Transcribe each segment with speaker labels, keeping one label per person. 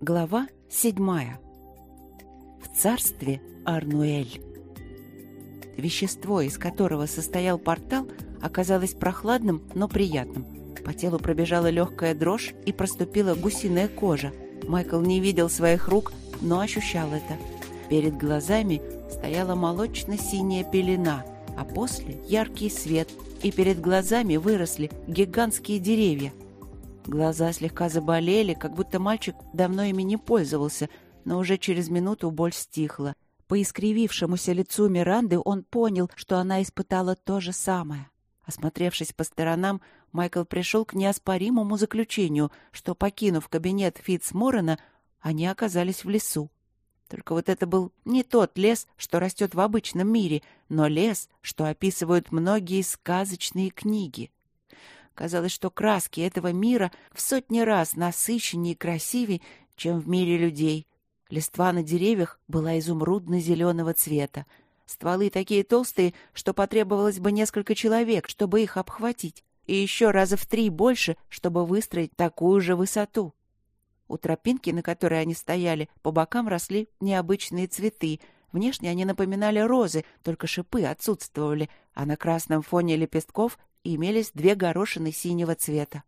Speaker 1: Глава седьмая. В царстве Арнуэль. Вещество, из которого состоял портал, оказалось прохладным, но приятным. По телу пробежала легкая дрожь и проступила гусиная кожа. Майкл не видел своих рук, но ощущал это. Перед глазами стояла молочно-синяя пелена, а после — яркий свет, и перед глазами выросли гигантские деревья — Глаза слегка заболели, как будто мальчик давно ими не пользовался, но уже через минуту боль стихла. По искривившемуся лицу Миранды он понял, что она испытала то же самое. Осмотревшись по сторонам, Майкл пришел к неоспоримому заключению, что, покинув кабинет Фитцморрена, они оказались в лесу. Только вот это был не тот лес, что растет в обычном мире, но лес, что описывают многие сказочные книги. Казалось, что краски этого мира в сотни раз насыщеннее и красивее, чем в мире людей. Листва на деревьях была изумрудно-зеленого цвета. Стволы такие толстые, что потребовалось бы несколько человек, чтобы их обхватить, и еще раза в три больше, чтобы выстроить такую же высоту. У тропинки, на которой они стояли, по бокам росли необычные цветы. Внешне они напоминали розы, только шипы отсутствовали, а на красном фоне лепестков имелись две горошины синего цвета.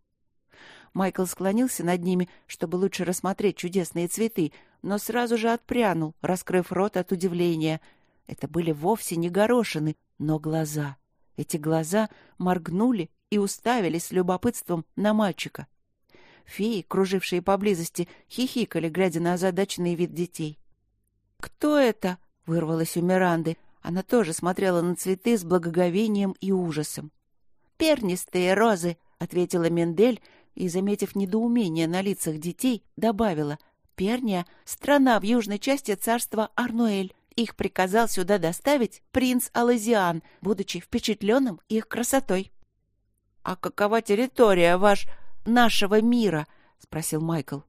Speaker 1: Майкл склонился над ними, чтобы лучше рассмотреть чудесные цветы, но сразу же отпрянул, раскрыв рот от удивления. Это были вовсе не горошины, но глаза. Эти глаза моргнули и уставились с любопытством на мальчика. Феи, кружившие поблизости, хихикали, глядя на озадаченный вид детей. «Кто это?» — вырвалось у Миранды. Она тоже смотрела на цветы с благоговением и ужасом пернистые розы», — ответила Мендель и, заметив недоумение на лицах детей, добавила. «Перния — страна в южной части царства Арнуэль. Их приказал сюда доставить принц Алазиан, будучи впечатленным их красотой». «А какова территория ваш... нашего мира?» — спросил Майкл.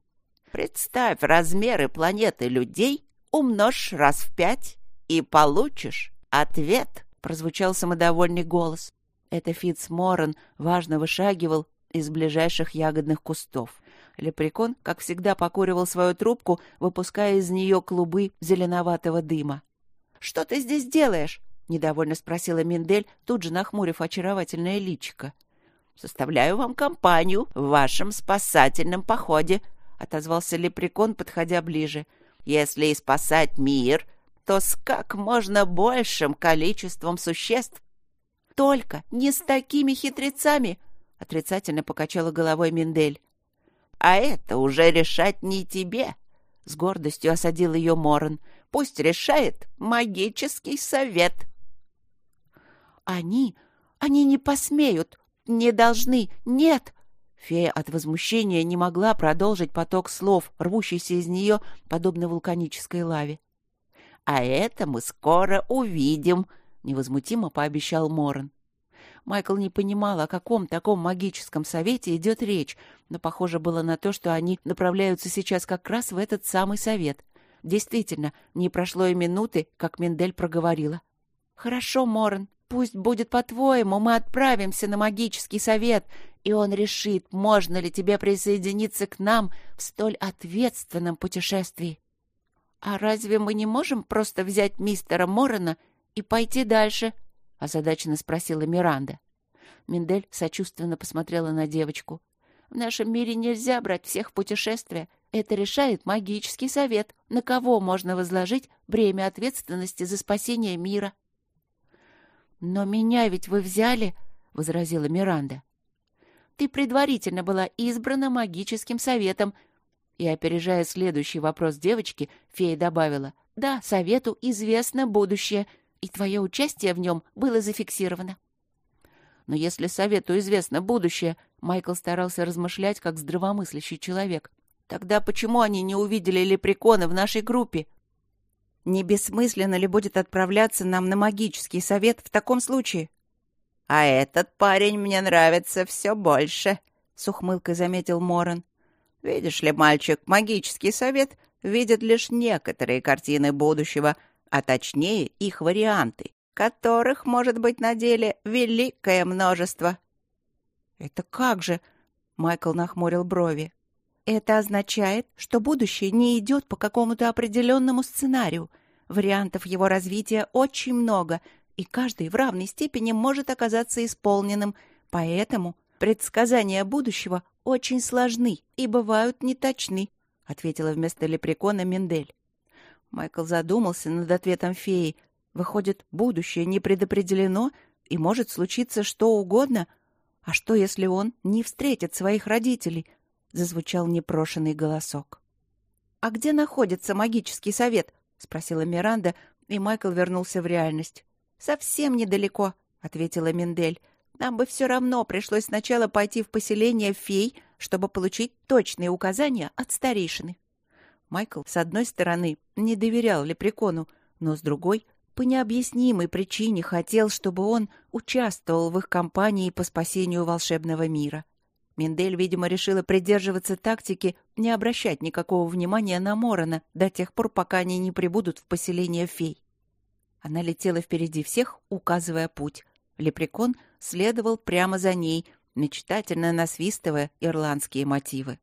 Speaker 1: «Представь размеры планеты людей, умножь раз в пять и получишь ответ», — прозвучал самодовольный голос. Это Фитц Моррен важно вышагивал из ближайших ягодных кустов. Лепрекон, как всегда, покуривал свою трубку, выпуская из нее клубы зеленоватого дыма. «Что ты здесь делаешь?» — недовольно спросила Миндель, тут же нахмурив очаровательное личико. «Составляю вам компанию в вашем спасательном походе», — отозвался Лепрекон, подходя ближе. «Если и спасать мир, то с как можно большим количеством существ, только не с такими хитрецами!» — отрицательно покачала головой Миндель. «А это уже решать не тебе!» — с гордостью осадил ее Моран. «Пусть решает магический совет!» «Они... они не посмеют, не должны, нет!» Фея от возмущения не могла продолжить поток слов, рвущийся из нее, подобно вулканической лаве. «А это мы скоро увидим», — невозмутимо пообещал Моран. Майкл не понимал, о каком таком магическом совете идет речь, но похоже было на то, что они направляются сейчас как раз в этот самый совет. Действительно, не прошло и минуты, как Мендель проговорила. «Хорошо, Моран, пусть будет по-твоему, мы отправимся на магический совет, и он решит, можно ли тебе присоединиться к нам в столь ответственном путешествии». «А разве мы не можем просто взять мистера Морана и пойти дальше?» — озадаченно спросила Миранда. Миндель сочувственно посмотрела на девочку. «В нашем мире нельзя брать всех в путешествия. Это решает магический совет, на кого можно возложить бремя ответственности за спасение мира». «Но меня ведь вы взяли», — возразила Миранда. «Ты предварительно была избрана магическим советом». И, опережая следующий вопрос девочки, фея добавила, «Да, совету известно будущее, и твое участие в нем было зафиксировано. Но если совету известно будущее, Майкл старался размышлять как здравомыслящий человек, тогда почему они не увидели лепрекона в нашей группе? Не бессмысленно ли будет отправляться нам на магический совет в таком случае? — А этот парень мне нравится все больше, — с ухмылкой заметил Моран. — Видишь ли, мальчик, магический совет видит лишь некоторые картины будущего — а точнее их варианты, которых может быть на деле великое множество. «Это как же?» — Майкл нахмурил брови. Это означает, что будущее не идет по какому-то определенному сценарию. Вариантов его развития очень много, и каждый в равной степени может оказаться исполненным. Поэтому предсказания будущего очень сложны и бывают неточны, — ответила вместо лепрекона Мендель. Майкл задумался над ответом феи. Выходит, будущее не предопределено, и может случиться что угодно. А что, если он не встретит своих родителей? Зазвучал непрошенный голосок. «А где находится магический совет?» — спросила Миранда, и Майкл вернулся в реальность. «Совсем недалеко», — ответила Миндель. «Нам бы все равно пришлось сначала пойти в поселение фей, чтобы получить точные указания от старейшины». Майкл, с одной стороны, не доверял Лепрекону, но с другой, по необъяснимой причине хотел, чтобы он участвовал в их кампании по спасению волшебного мира. Миндель, видимо, решила придерживаться тактики не обращать никакого внимания на Морона до тех пор, пока они не прибудут в поселение фей. Она летела впереди всех, указывая путь. Лепрекон следовал прямо за ней, мечтательно насвистывая ирландские мотивы.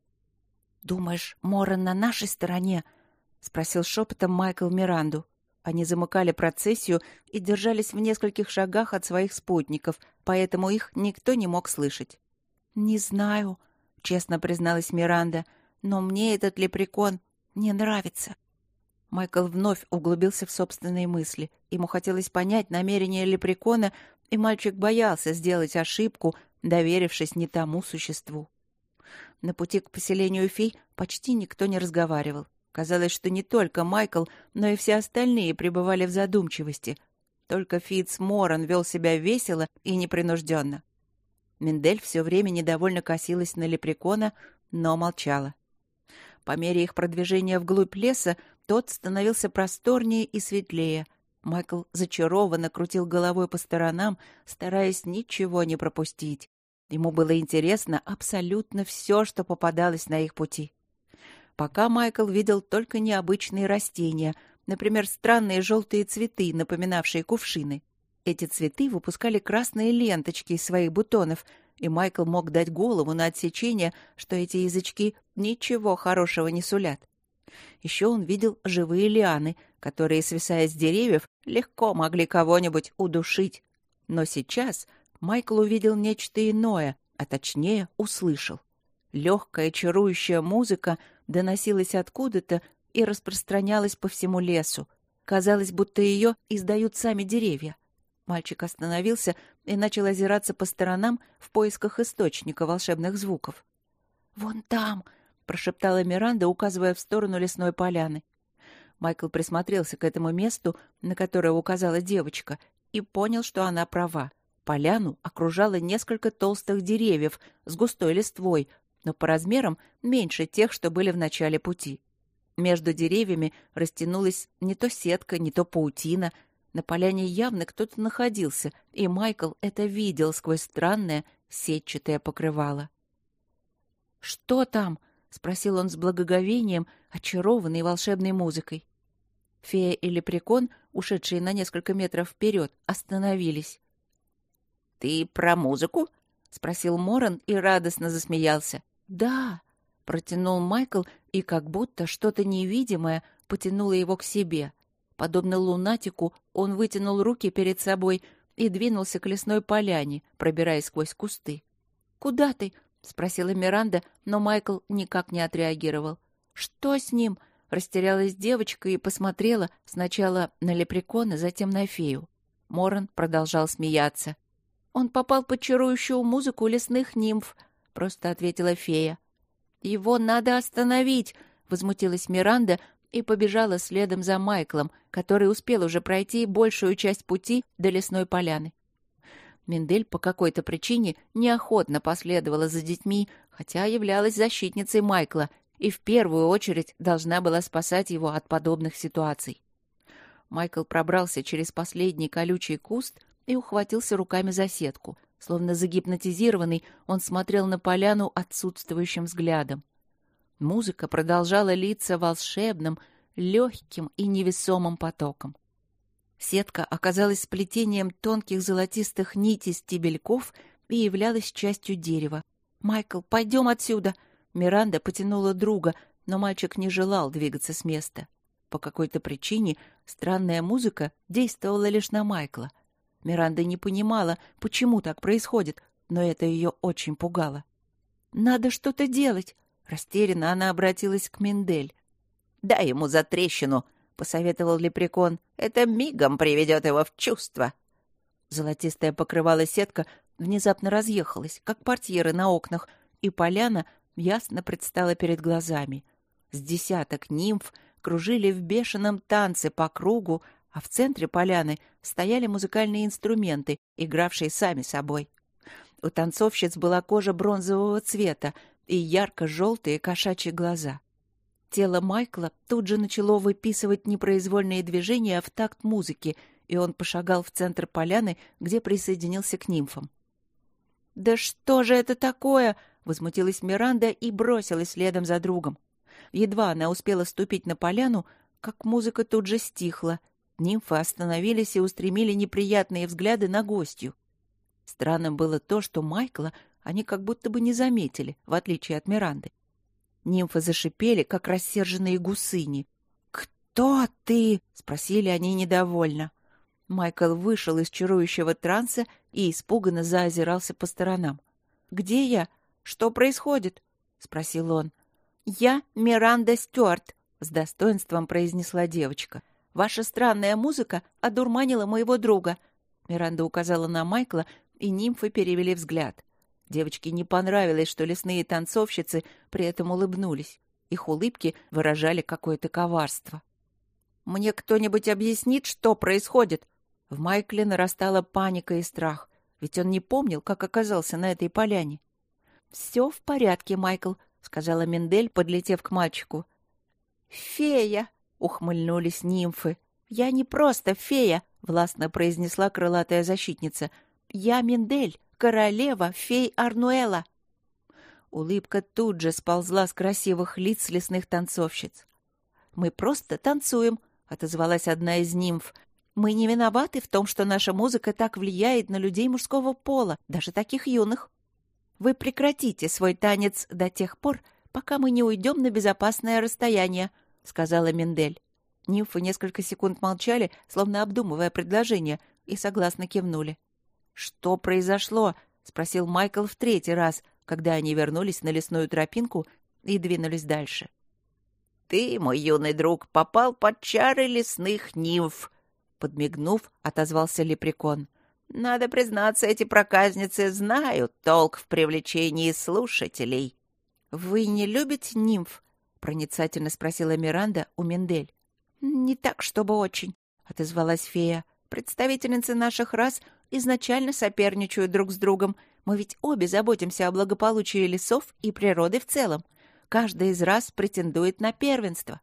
Speaker 1: «Думаешь, Моран на нашей стороне?» — спросил шепотом Майкл Миранду. Они замыкали процессию и держались в нескольких шагах от своих спутников, поэтому их никто не мог слышать. «Не знаю», — честно призналась Миранда, — «но мне этот лепрекон не нравится». Майкл вновь углубился в собственные мысли. Ему хотелось понять намерения лепрекона, и мальчик боялся сделать ошибку, доверившись не тому существу. На пути к поселению фей почти никто не разговаривал. Казалось, что не только Майкл, но и все остальные пребывали в задумчивости. Только Фитц Моран вел себя весело и непринужденно. Мендель все время недовольно косилась на лепрекона, но молчала. По мере их продвижения вглубь леса тот становился просторнее и светлее. Майкл зачарованно крутил головой по сторонам, стараясь ничего не пропустить. Ему было интересно абсолютно все, что попадалось на их пути. Пока Майкл видел только необычные растения, например, странные желтые цветы, напоминавшие кувшины. Эти цветы выпускали красные ленточки из своих бутонов, и Майкл мог дать голову на отсечение, что эти язычки ничего хорошего не сулят. Еще он видел живые лианы, которые, свисая с деревьев, легко могли кого-нибудь удушить. Но сейчас Майкл увидел нечто иное, а точнее услышал. Легкая чарующая музыка доносилась откуда-то и распространялась по всему лесу. Казалось, будто ее издают сами деревья. Мальчик остановился и начал озираться по сторонам в поисках источника волшебных звуков. «Вон там!» — прошептала Миранда, указывая в сторону лесной поляны. Майкл присмотрелся к этому месту, на которое указала девочка, и понял, что она права. Поляну окружало несколько толстых деревьев с густой листвой, но по размерам меньше тех, что были в начале пути. Между деревьями растянулась не то сетка, не то паутина. На поляне явно кто-то находился, и Майкл это видел сквозь странное сетчатое покрывало. «Что там?» — спросил он с благоговением, очарованный волшебной музыкой. Фея и лепрекон, ушедшие на несколько метров вперед, остановились. «Ты про музыку?» — спросил Моран и радостно засмеялся. «Да», — протянул Майкл, и как будто что-то невидимое потянуло его к себе. Подобно лунатику, он вытянул руки перед собой и двинулся к лесной поляне, пробираясь сквозь кусты. «Куда ты?» — спросила Миранда, но Майкл никак не отреагировал. «Что с ним?» — растерялась девочка и посмотрела сначала на лепрекона, затем на фею. Моран продолжал смеяться. Он попал под чарующую музыку лесных нимф, — просто ответила фея. «Его надо остановить!» — возмутилась Миранда и побежала следом за Майклом, который успел уже пройти большую часть пути до лесной поляны. Мендель по какой-то причине неохотно последовала за детьми, хотя являлась защитницей Майкла и в первую очередь должна была спасать его от подобных ситуаций. Майкл пробрался через последний колючий куст и ухватился руками за сетку. Словно загипнотизированный, он смотрел на поляну отсутствующим взглядом. Музыка продолжала литься волшебным, легким и невесомым потоком. Сетка оказалась сплетением тонких золотистых нитей стебельков и являлась частью дерева. «Майкл, пойдем отсюда!» Миранда потянула друга, но мальчик не желал двигаться с места. По какой-то причине странная музыка действовала лишь на Майкла. Миранда не понимала, почему так происходит, но это ее очень пугало. «Надо что-то делать!» Растерянно она обратилась к Миндель.
Speaker 2: «Дай ему за трещину!» — посоветовал лепрекон. «Это мигом приведет его в чувство!»
Speaker 1: Золотистая покрывала сетка внезапно разъехалась, как портьеры на окнах, и поляна ясно предстала перед глазами. С десяток нимф кружили в бешеном танце по кругу, а в центре поляны стояли музыкальные инструменты, игравшие сами собой. У танцовщиц была кожа бронзового цвета и ярко-желтые кошачьи глаза. Тело Майкла тут же начало выписывать непроизвольные движения в такт музыки, и он пошагал в центр поляны, где присоединился к нимфам. «Да что же это такое?» — возмутилась Миранда и бросилась следом за другом. Едва она успела ступить на поляну, как музыка тут же стихла. Нимфы остановились и устремили неприятные взгляды на гостью. Странным было то, что Майкла они как будто бы не заметили, в отличие от Миранды. Нимфы зашипели, как рассерженные гусыни. «Кто ты?» — спросили они недовольно. Майкл вышел из чарующего транса и испуганно заозирался по сторонам. «Где я? Что происходит?» — спросил он. «Я Миранда Стюарт», — с достоинством произнесла девочка. «Ваша странная музыка одурманила моего друга». Миранда указала на Майкла, и нимфы перевели взгляд. Девочке не понравилось, что лесные танцовщицы при этом улыбнулись. Их улыбки выражали какое-то коварство. «Мне кто-нибудь объяснит, что происходит?» В Майкле нарастала паника и страх, ведь он не помнил, как оказался на этой поляне. «Все в порядке, Майкл», — сказала Мендель, подлетев к мальчику. «Фея!» — ухмыльнулись нимфы. «Я не просто фея», — властно произнесла крылатая защитница. «Я Мендель, королева фей Арнуэла». Улыбка тут же сползла с красивых лиц лесных танцовщиц. «Мы просто танцуем», — отозвалась одна из нимф. «Мы не виноваты в том, что наша музыка так влияет на людей мужского пола, даже таких юных. Вы прекратите свой танец до тех пор, пока мы не уйдем на безопасное расстояние», — сказала Мендель. Нимфы несколько секунд молчали, словно обдумывая предложение, и согласно кивнули. «Что произошло?» — спросил Майкл в третий раз, когда они вернулись на лесную тропинку и двинулись дальше.
Speaker 2: «Ты, мой юный друг, попал под чары лесных нимф!» Подмигнув, отозвался лепрекон. «Надо признаться, эти проказницы знают толк в привлечении слушателей».
Speaker 1: «Вы не любите нимф?» — проницательно спросила Миранда у Мендель. «Не так, чтобы очень», — отозвалась фея. «Представительницы наших рас изначально соперничают друг с другом. Мы ведь обе заботимся о благополучии лесов и природы в целом. Каждая из раз претендует на первенство.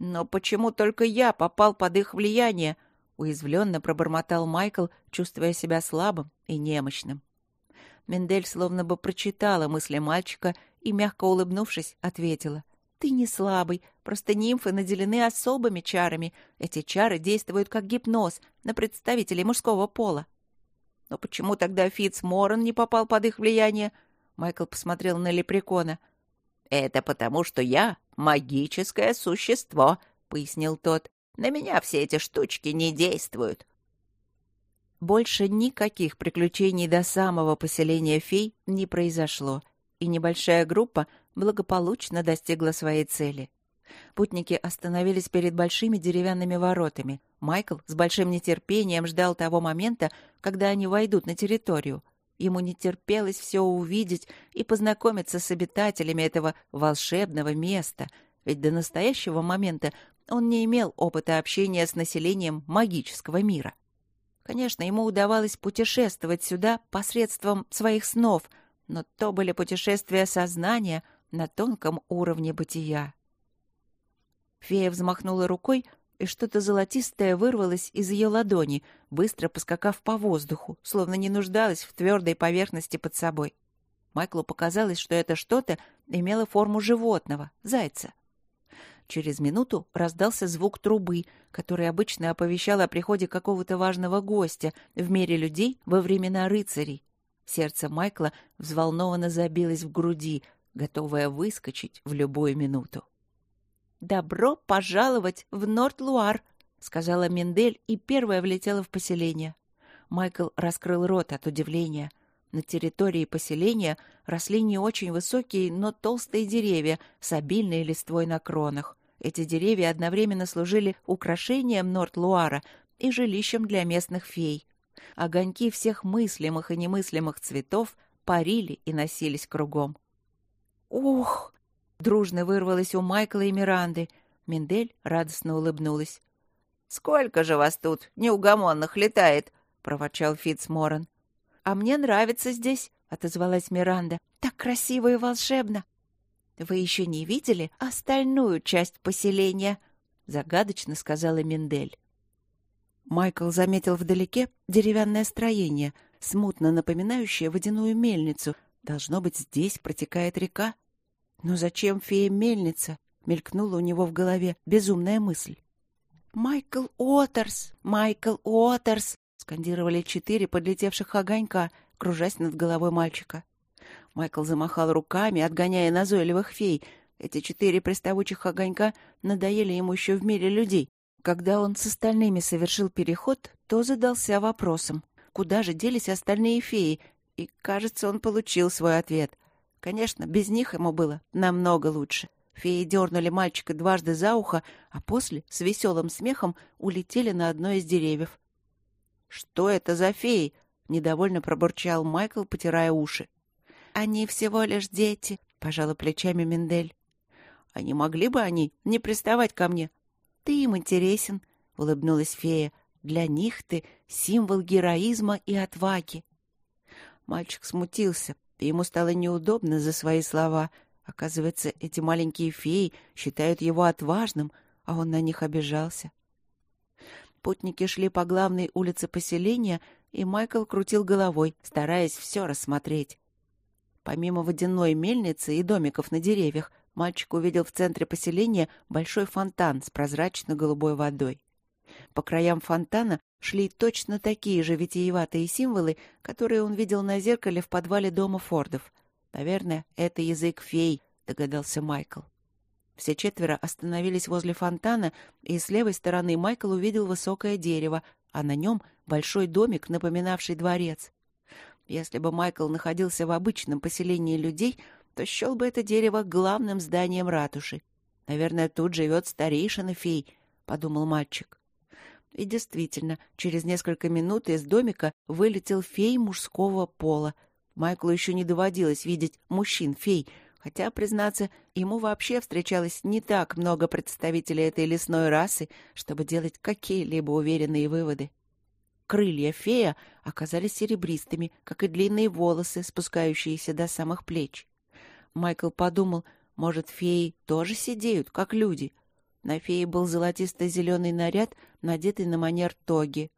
Speaker 1: Но почему только я попал под их влияние? Уязвленно пробормотал Майкл, чувствуя себя слабым и немощным. Мендель словно бы прочитала мысли мальчика и, мягко улыбнувшись, ответила. «Ты не слабый, просто нимфы наделены особыми чарами. Эти чары действуют как гипноз на представителей мужского пола». «Но почему тогда Фитц Моран не попал под их влияние?» Майкл посмотрел на лепрекона.
Speaker 2: «Это потому, что я магическое существо», — пояснил тот. «На меня все эти штучки не действуют».
Speaker 1: Больше никаких приключений до самого поселения фей не произошло, и небольшая группа благополучно достигла своей цели. Путники остановились перед большими деревянными воротами. Майкл с большим нетерпением ждал того момента, когда они войдут на территорию. Ему не терпелось все увидеть и познакомиться с обитателями этого волшебного места, ведь до настоящего момента он не имел опыта общения с населением магического мира. Конечно, ему удавалось путешествовать сюда посредством своих снов, но то были путешествия сознания — на тонком уровне бытия. Фея взмахнула рукой, и что-то золотистое вырвалось из ее ладони, быстро поскакав по воздуху, словно не нуждалась в твердой поверхности под собой. Майклу показалось, что это что-то имело форму животного, зайца. Через минуту раздался звук трубы, который обычно оповещал о приходе какого-то важного гостя в мире людей во времена рыцарей. Сердце Майкла взволнованно забилось в груди, готовая выскочить в любую минуту.
Speaker 2: «Добро пожаловать в Норт-Луар!» — сказала Мендель и первая влетела в поселение.
Speaker 1: Майкл раскрыл рот от удивления. На территории поселения росли не очень высокие, но толстые деревья с обильной листвой на кронах. Эти деревья одновременно служили украшением Норт-Луара и жилищем для местных фей. Огоньки всех мыслимых и немыслимых цветов парили и носились кругом.
Speaker 2: «Ух!» — дружно вырвалось у Майкла и Миранды.
Speaker 1: Миндель радостно улыбнулась.
Speaker 2: «Сколько же вас тут, неугомонных, летает?» — проворчал Фитцморан.
Speaker 1: «А мне нравится здесь», — отозвалась Миранда. «Так красиво и волшебно». «Вы еще не видели остальную часть поселения?» — загадочно сказала Миндель. Майкл заметил вдалеке деревянное строение, смутно напоминающее водяную мельницу. Должно быть, здесь протекает река. Но зачем фея мельница? Мелькнула у него в голове безумная мысль. «Майкл Уотерс! Майкл Уотерс!» скандировали четыре подлетевших огонька, кружась над головой мальчика. Майкл замахал руками, отгоняя назойливых фей. Эти четыре приставучих огонька надоели ему еще в мире людей. Когда он с остальными совершил переход, то задался вопросом, куда же делись остальные феи, и, кажется, он получил свой ответ. Конечно, без них ему было намного лучше. Феи дернули мальчика дважды за ухо, а после с веселым смехом улетели на одно из деревьев. «Что это за феи?» — недовольно пробурчал Майкл, потирая уши. «Они всего лишь дети», — пожала плечами Мендель. «А не могли бы они не приставать ко мне?» «Ты им интересен», — улыбнулась фея. «Для них ты символ героизма и отваги». Мальчик смутился, и ему стало неудобно за свои слова. Оказывается, эти маленькие феи считают его отважным, а он на них обижался. Путники шли по главной улице поселения, и Майкл крутил головой, стараясь все рассмотреть. Помимо водяной мельницы и домиков на деревьях, мальчик увидел в центре поселения большой фонтан с прозрачно-голубой водой. По краям фонтана шли точно такие же витиеватые символы, которые он видел на зеркале в подвале дома Фордов. «Наверное, это язык фей», — догадался Майкл. Все четверо остановились возле фонтана, и с левой стороны Майкл увидел высокое дерево, а на нем большой домик, напоминавший дворец. Если бы Майкл находился в обычном поселении людей, то счел бы это дерево главным зданием ратуши. «Наверное, тут живет старейшина фей», — подумал мальчик. И действительно, через несколько минут из домика вылетел фей мужского пола. Майклу еще не доводилось видеть мужчин-фей — Хотя, признаться, ему вообще встречалось не так много представителей этой лесной расы, чтобы делать какие-либо уверенные выводы. Крылья фея оказались серебристыми, как и длинные волосы, спускающиеся до самых плеч. Майкл подумал, может, феи тоже сидеют, как люди. На фее был золотисто-зеленый наряд, надетый на манер тоги.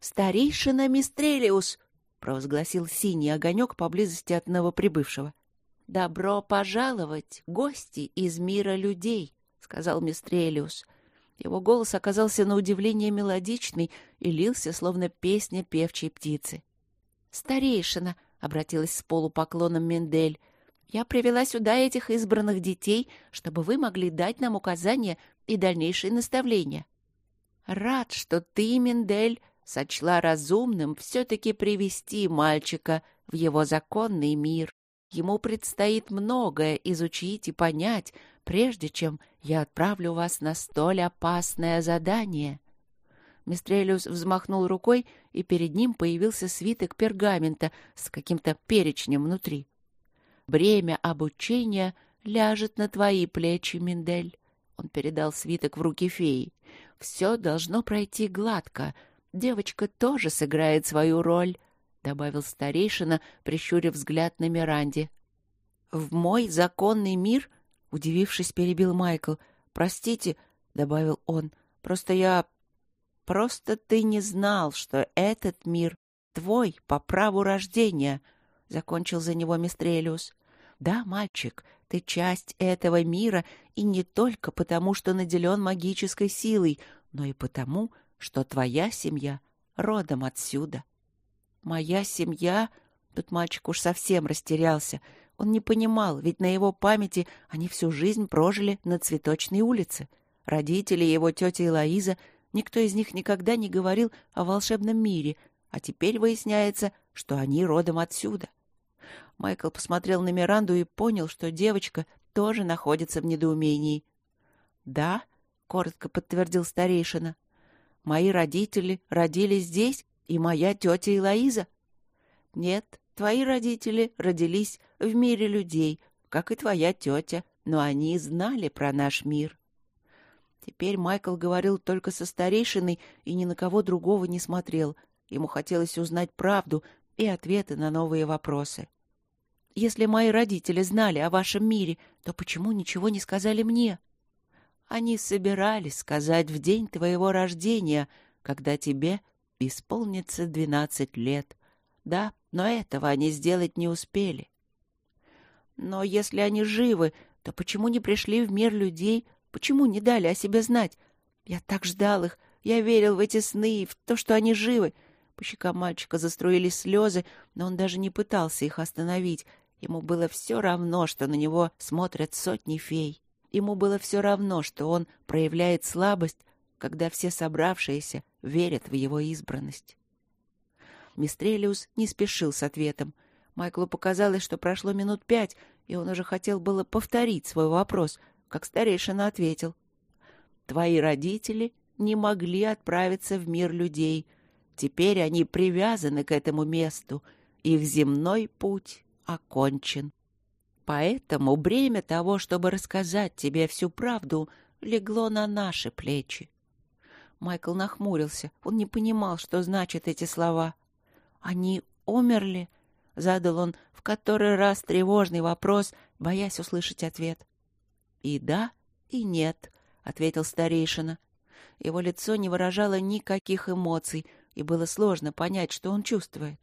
Speaker 1: «Старейшина Мистрелиус!» — провозгласил синий огонек поблизости от новоприбывшего. «Добро пожаловать, гости из мира людей», — сказал Мистрелиус. Его голос оказался на удивление мелодичный и лился, словно песня певчей птицы. «Старейшина», — обратилась с полупоклоном Мендель, — «я привела сюда этих избранных детей, чтобы вы могли дать нам указания и дальнейшие наставления». «Рад, что ты, Мендель, сочла разумным все-таки привести мальчика в его законный мир», Ему предстоит многое изучить и понять, прежде чем я отправлю вас на столь опасное задание». Мистрелиус взмахнул рукой, и перед ним появился свиток пергамента с каким-то перечнем внутри. «Бремя обучения ляжет на твои плечи, Миндель». Он передал свиток в руки феи. «Все должно пройти гладко. Девочка тоже сыграет свою роль добавил старейшина, прищурив взгляд на Миранде. «В мой законный мир?» — удивившись, перебил Майкл. «Простите», — добавил он, — «просто я... Просто ты не знал, что этот мир твой по праву рождения», — закончил за него Мистрелиус. «Да, мальчик, ты часть этого мира, и не только потому, что наделен магической силой, но и потому, что твоя семья родом отсюда». «Моя семья...» Тут мальчик уж совсем растерялся. Он не понимал, ведь на его памяти они всю жизнь прожили на Цветочной улице. Родители его тетя Элоиза, никто из них никогда не говорил о волшебном мире, а теперь выясняется, что они родом отсюда. Майкл посмотрел на Миранду и понял, что девочка тоже находится в недоумении. «Да», — коротко подтвердил старейшина, — «мои родители родились здесь, и моя тетя Элоиза». «Нет, твои родители родились в мире людей, как и твоя тетя, но они знали про наш мир». Теперь Майкл говорил только со старейшиной и ни на кого другого не смотрел. Ему хотелось узнать правду и ответы на новые вопросы. Если мои родители знали о вашем мире, то почему ничего не сказали мне? Они собирались сказать в день твоего рождения, когда тебе исполнится двенадцать лет. Да, но этого они сделать не успели. Но если они живы, то почему не пришли в мир людей, почему не дали о себе знать? Я так ждал их, я верил в эти сны и в то, что они живы. По щекам мальчика заструились слезы, но он даже не пытался их остановить. Ему было все равно, что на него смотрят сотни фей. Ему было все равно, что он проявляет слабость, когда все собравшиеся верят в его избранность. Мистрелиус не спешил с ответом. Майклу показалось, что прошло минут пять, и он уже хотел было повторить свой вопрос, как старейшина ответил. «Твои родители не могли отправиться в мир людей. Теперь они привязаны к этому месту. Их земной путь окончен. Поэтому бремя того, чтобы рассказать тебе всю правду, легло на наши плечи. Майкл нахмурился. Он не понимал, что значат эти слова. «Они умерли?» — задал он в который раз тревожный вопрос, боясь услышать ответ. «И да, и нет», — ответил старейшина. Его лицо не выражало никаких эмоций, и было сложно понять, что он чувствует.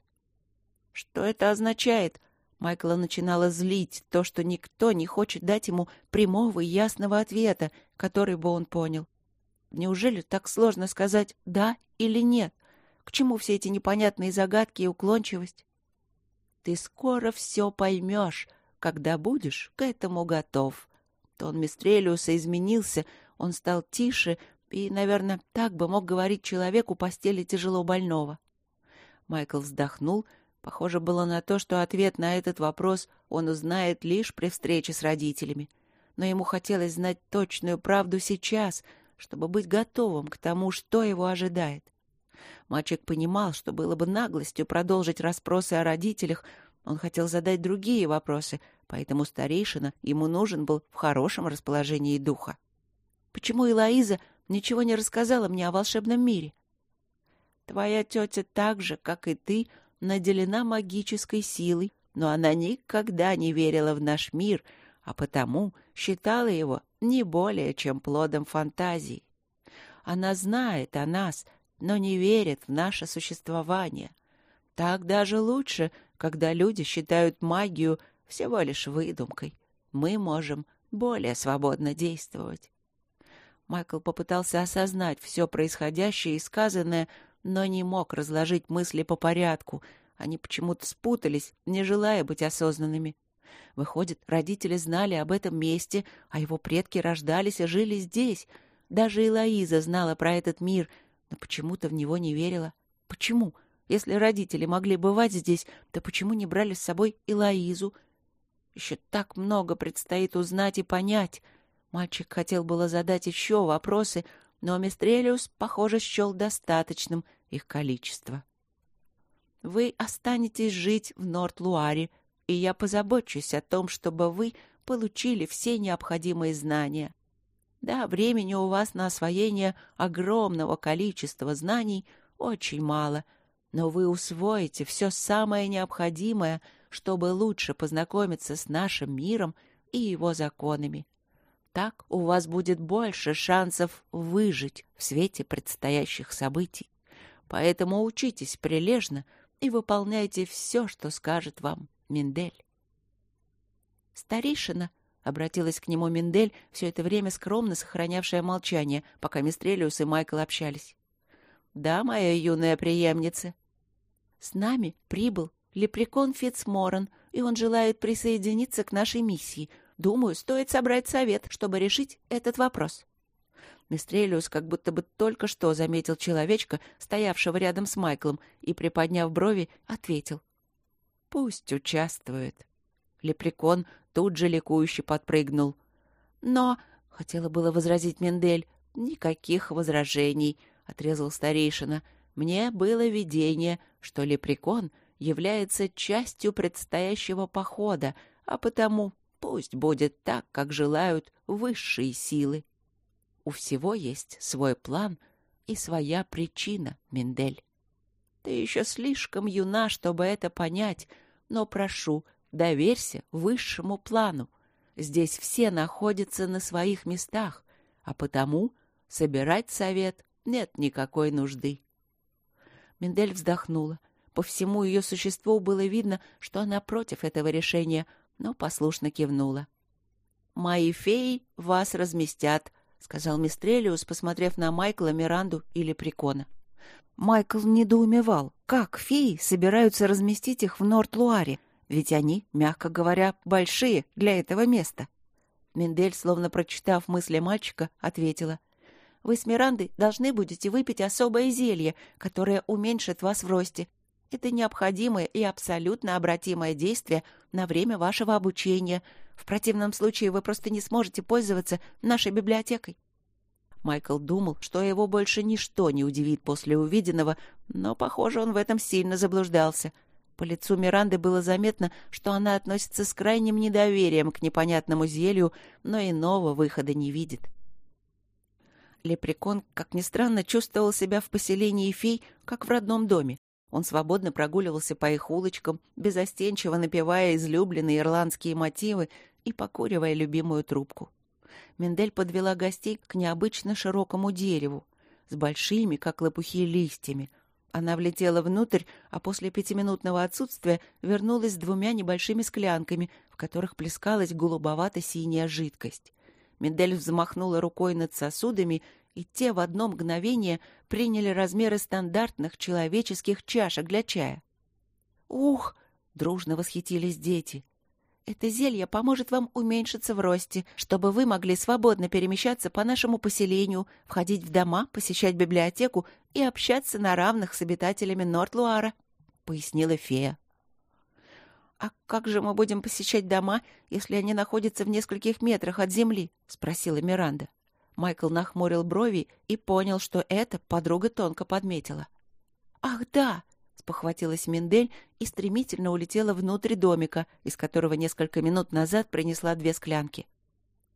Speaker 1: «Что это означает?» Майкла начинало злить то, что никто не хочет дать ему прямого и ясного ответа, который бы он понял. Неужели так сложно сказать «да» или «нет»? К чему все эти непонятные загадки и уклончивость? Ты скоро все поймешь, когда будешь к этому готов. Тон Мистрелиуса изменился, он стал тише, и, наверное, так бы мог говорить человек у постели тяжело больного. Майкл вздохнул — Похоже было на то, что ответ на этот вопрос он узнает лишь при встрече с родителями. Но ему хотелось знать точную правду сейчас, чтобы быть готовым к тому, что его ожидает. Мальчик понимал, что было бы наглостью продолжить расспросы о родителях. Он хотел задать другие вопросы, поэтому старейшина ему нужен был в хорошем расположении духа. «Почему Элоиза ничего не рассказала мне о волшебном мире?» «Твоя тетя так же, как и ты, — наделена магической силой, но она никогда не верила в наш мир, а потому считала его не более чем плодом фантазии. Она знает о нас, но не верит в наше существование. Так даже лучше, когда люди считают магию всего лишь выдумкой. Мы можем более свободно действовать. Майкл попытался осознать все происходящее и сказанное, но не мог разложить мысли по порядку. Они почему-то спутались, не желая быть осознанными. Выходит, родители знали об этом месте, а его предки рождались и жили здесь. Даже Элоиза знала про этот мир, но почему-то в него не верила. Почему? Если родители могли бывать здесь, то почему не брали с собой Элоизу? Еще так много предстоит узнать и понять. Мальчик хотел было задать еще вопросы, но Мистрелиус, похоже, счел достаточным их количество. «Вы останетесь жить в Норт-Луаре, и я позабочусь о том, чтобы вы получили все необходимые знания. Да, времени у вас на освоение огромного количества знаний очень мало, но вы усвоите все самое необходимое, чтобы лучше познакомиться с нашим миром и его законами. Так у вас будет больше шансов выжить в свете предстоящих событий. Поэтому учитесь прилежно и выполняйте все, что скажет вам Миндель. «Старейшина», — обратилась к нему Миндель, все это время скромно сохранявшая молчание, пока Мистрелиус и Майкл общались. «Да, моя юная преемница». «С нами прибыл лепрекон Фицморан, и он желает присоединиться к нашей миссии. Думаю, стоит собрать совет, чтобы решить этот вопрос». Мистрелиус как будто бы только что заметил человечка, стоявшего рядом с Майклом, и, приподняв брови, ответил. «Пусть участвует». Лепрекон тут же ликующе подпрыгнул. «Но...» — хотела было возразить Мендель. «Никаких возражений», — отрезал старейшина. «Мне было видение, что лепрекон является частью предстоящего похода, а потому пусть будет так, как желают высшие силы». У всего есть свой план и своя причина, Мендель. Ты еще слишком юна, чтобы это понять, но прошу, доверься высшему плану. Здесь все находятся на своих местах, а потому собирать совет нет никакой нужды. Мендель вздохнула. По всему ее существу было видно, что она против этого решения, но послушно кивнула. «Мои феи вас разместят», — сказал Мистрелиус, посмотрев на Майкла, Миранду или Прикона. Майкл недоумевал, как феи собираются разместить их в Норт-Луаре, ведь они, мягко говоря, большие для этого места. Мендель, словно прочитав мысли мальчика, ответила. «Вы с Мирандой должны будете выпить особое зелье, которое уменьшит вас в росте. Это необходимое и абсолютно обратимое действие на время вашего обучения. В противном случае вы просто не сможете пользоваться нашей библиотекой. Майкл думал, что его больше ничто не удивит после увиденного, но, похоже, он в этом сильно заблуждался. По лицу Миранды было заметно, что она относится с крайним недоверием к непонятному зелью, но иного выхода не видит. Лепрекон, как ни странно, чувствовал себя в поселении фей, как в родном доме. Он свободно прогуливался по их улочкам, безостенчиво напевая излюбленные ирландские мотивы и покуривая любимую трубку. Мендель подвела гостей к необычно широкому дереву с большими, как лопухи, листьями. Она влетела внутрь, а после пятиминутного отсутствия вернулась с двумя небольшими склянками, в которых плескалась голубовато-синяя жидкость. Мендель взмахнула рукой над сосудами, и те в одно мгновение приняли размеры стандартных человеческих чашек для чая. «Ух!» — дружно восхитились дети. «Это зелье поможет вам уменьшиться в росте, чтобы вы могли свободно перемещаться по нашему поселению, входить в дома, посещать библиотеку и общаться на равных с обитателями Норт-Луара», — пояснила фея. «А как же мы будем посещать дома, если они находятся в нескольких метрах от земли?» — спросила Миранда. Майкл нахмурил брови и понял, что это подруга тонко подметила. «Ах, да!» — спохватилась Миндель и стремительно улетела внутрь домика, из которого несколько минут назад принесла две склянки.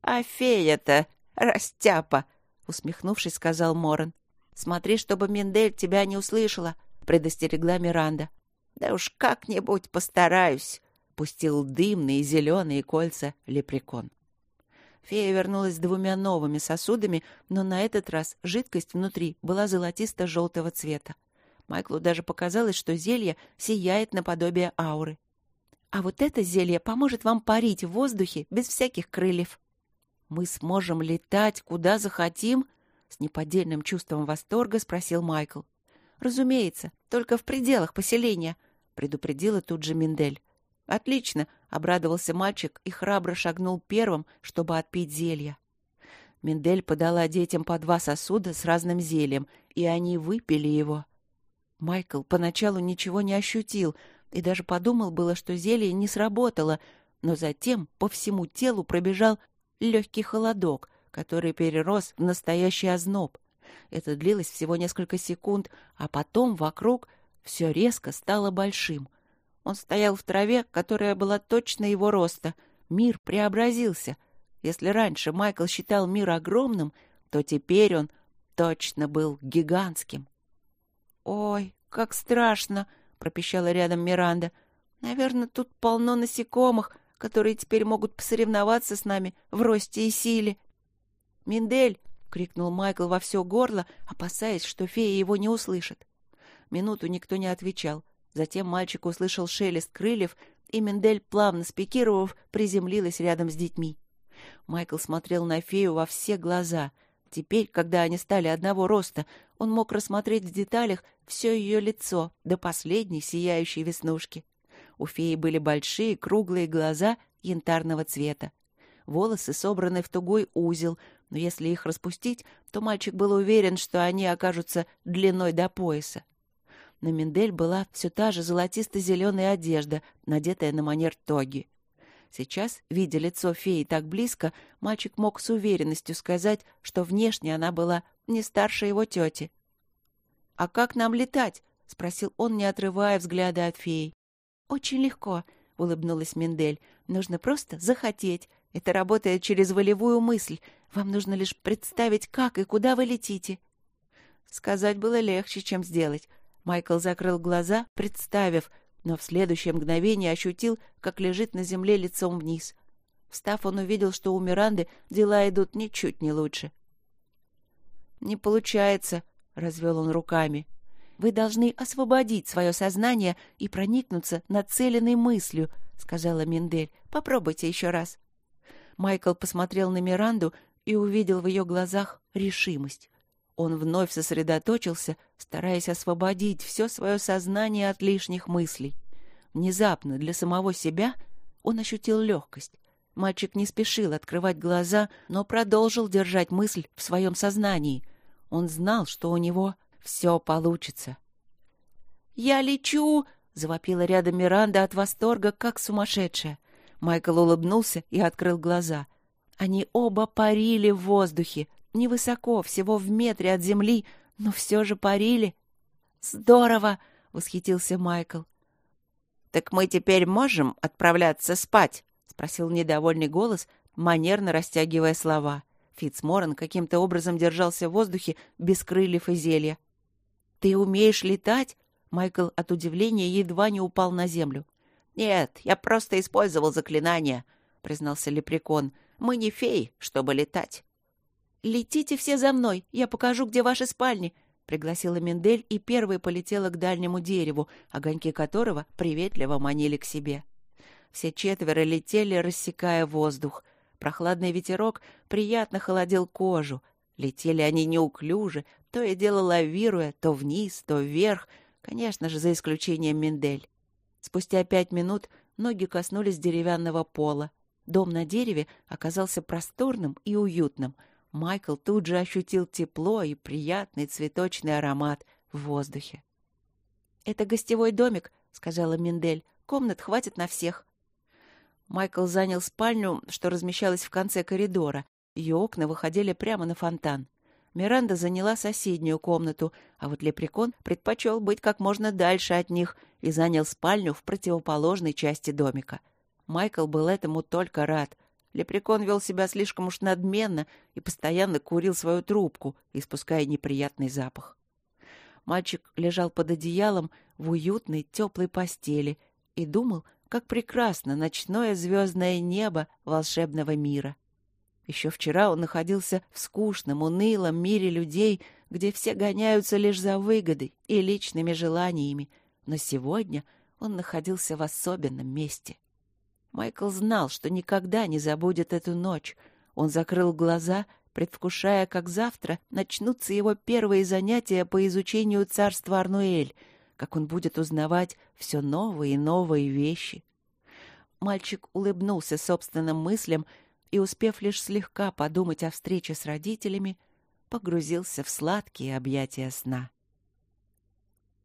Speaker 1: «А фея-то растяпа!» — усмехнувшись, сказал Моран. «Смотри, чтобы Миндель тебя не услышала», — предостерегла Миранда. «Да уж как-нибудь постараюсь», — пустил дымные зеленые кольца лепрекон. Фея вернулась с двумя новыми сосудами, но на этот раз жидкость внутри была золотисто-желтого цвета. Майклу даже показалось, что зелье сияет наподобие ауры. «А вот это зелье поможет вам парить в воздухе без всяких крыльев». «Мы сможем летать, куда захотим?» — с неподдельным чувством восторга спросил Майкл. «Разумеется, только в пределах поселения», — предупредила тут же Миндель. «Отлично!» — обрадовался мальчик и храбро шагнул первым, чтобы отпить зелье. Мендель подала детям по два сосуда с разным зельем, и они выпили его. Майкл поначалу ничего не ощутил и даже подумал было, что зелье не сработало, но затем по всему телу пробежал легкий холодок, который перерос в настоящий озноб. Это длилось всего несколько секунд, а потом вокруг все резко стало большим — он стоял в траве, которая была точно его роста. Мир преобразился. Если раньше Майкл считал мир огромным, то теперь он точно был гигантским. «Ой, как страшно!» — пропищала рядом Миранда. «Наверное, тут полно насекомых, которые теперь могут посоревноваться с нами в росте и силе». «Миндель!» — крикнул Майкл во все горло, опасаясь, что фея его не услышит. Минуту никто не отвечал. Затем мальчик услышал шелест крыльев, и Мендель, плавно спикировав, приземлилась рядом с детьми. Майкл смотрел на фею во все глаза. Теперь, когда они стали одного роста, он мог рассмотреть в деталях все ее лицо до последней сияющей веснушки. У феи были большие круглые глаза янтарного цвета. Волосы собраны в тугой узел, но если их распустить, то мальчик был уверен, что они окажутся длиной до пояса. На Мендель была все та же золотисто-зеленая одежда, надетая на манер тоги. Сейчас, видя лицо феи так близко, мальчик мог с уверенностью сказать, что внешне она была не старше его тети. «А как нам летать?» — спросил он, не отрывая взгляда от феи. «Очень легко», — улыбнулась Мендель. «Нужно просто захотеть. Это работает через волевую мысль. Вам нужно лишь представить, как и куда вы летите». Сказать было легче, чем сделать. Майкл закрыл глаза, представив, но в следующее мгновение ощутил, как лежит на земле лицом вниз. Встав, он увидел, что у Миранды дела идут ничуть не лучше. «Не получается», — развел он руками. «Вы должны освободить свое сознание и проникнуться нацеленной мыслью», — сказала Мендель. «Попробуйте еще раз». Майкл посмотрел на Миранду и увидел в ее глазах решимость. Он вновь сосредоточился, стараясь освободить все свое сознание от лишних мыслей. Внезапно для самого себя он ощутил легкость. Мальчик не спешил открывать глаза, но продолжил держать мысль в своем сознании. Он знал, что у него все получится. «Я лечу!» — завопила рядом Миранда от восторга, как сумасшедшая. Майкл улыбнулся и открыл глаза. Они оба парили в воздухе, невысоко, всего в метре от земли, но все же парили. «Здорово!» — восхитился Майкл.
Speaker 2: «Так мы теперь можем отправляться спать?» — спросил недовольный голос, манерно растягивая слова.
Speaker 1: Фитцморан каким-то образом держался в воздухе без крыльев и зелья. «Ты умеешь летать?» Майкл от удивления едва не упал на землю.
Speaker 2: «Нет, я просто использовал заклинание», — признался Лепрекон. «Мы не феи, чтобы летать».
Speaker 1: «Летите все за мной, я покажу, где ваши спальни», — пригласила Мендель и первой полетела к дальнему дереву, огоньки которого приветливо манили к себе. Все четверо летели, рассекая воздух. Прохладный ветерок приятно холодил кожу. Летели они неуклюже, то и дело лавируя, то вниз, то вверх, конечно же, за исключением Мендель. Спустя пять минут ноги коснулись деревянного пола. Дом на дереве оказался просторным и уютным — Майкл тут же ощутил тепло и приятный цветочный аромат в воздухе. «Это гостевой домик», — сказала Миндель. «Комнат хватит на всех». Майкл занял спальню, что размещалась в конце коридора. Ее окна выходили прямо на фонтан. Миранда заняла соседнюю комнату, а вот Лепрекон предпочел быть как можно дальше от них и занял спальню в противоположной части домика. Майкл был этому только рад — Лепрекон вел себя слишком уж надменно и постоянно курил свою трубку, испуская неприятный запах. Мальчик лежал под одеялом в уютной теплой постели и думал, как прекрасно ночное звездное небо волшебного мира. Еще вчера он находился в скучном, унылом мире людей, где все гоняются лишь за выгодой и личными желаниями, но сегодня он находился в особенном месте — Майкл знал, что никогда не забудет эту ночь. Он закрыл глаза, предвкушая, как завтра начнутся его первые занятия по изучению царства Арнуэль, как он будет узнавать все новые и новые вещи. Мальчик улыбнулся собственным мыслям и, успев лишь слегка подумать о встрече с родителями, погрузился в сладкие объятия сна.